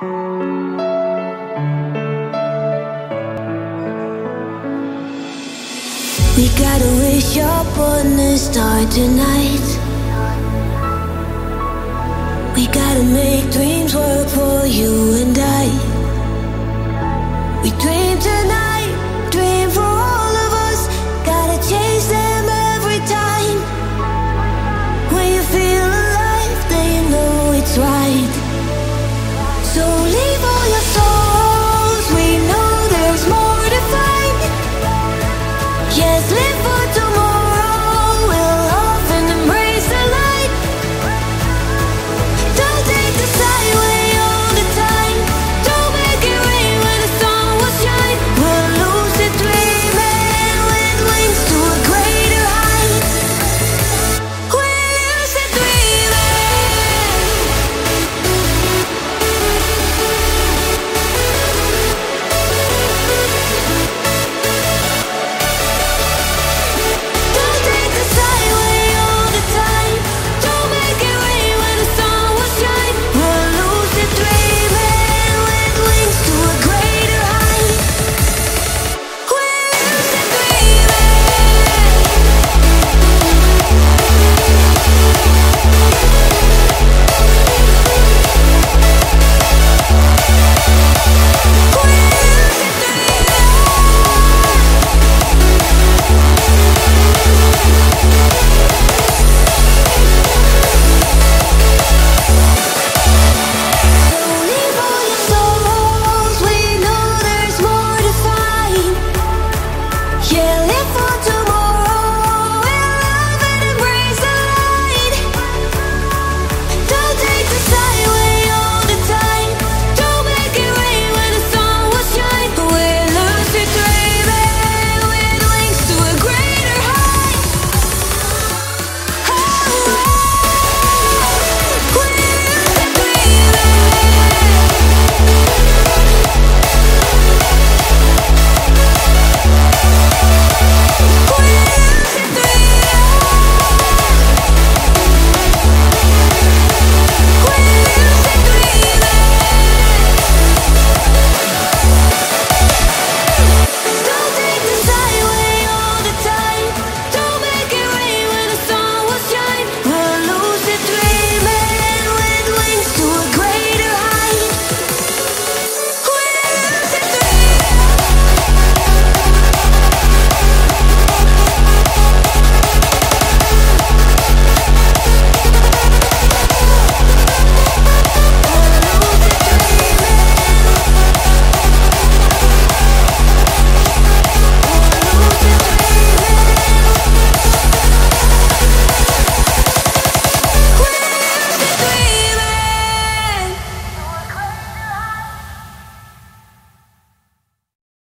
We gotta wish upon a star tonight. We gotta make dreams work for you and I. We dream tonight.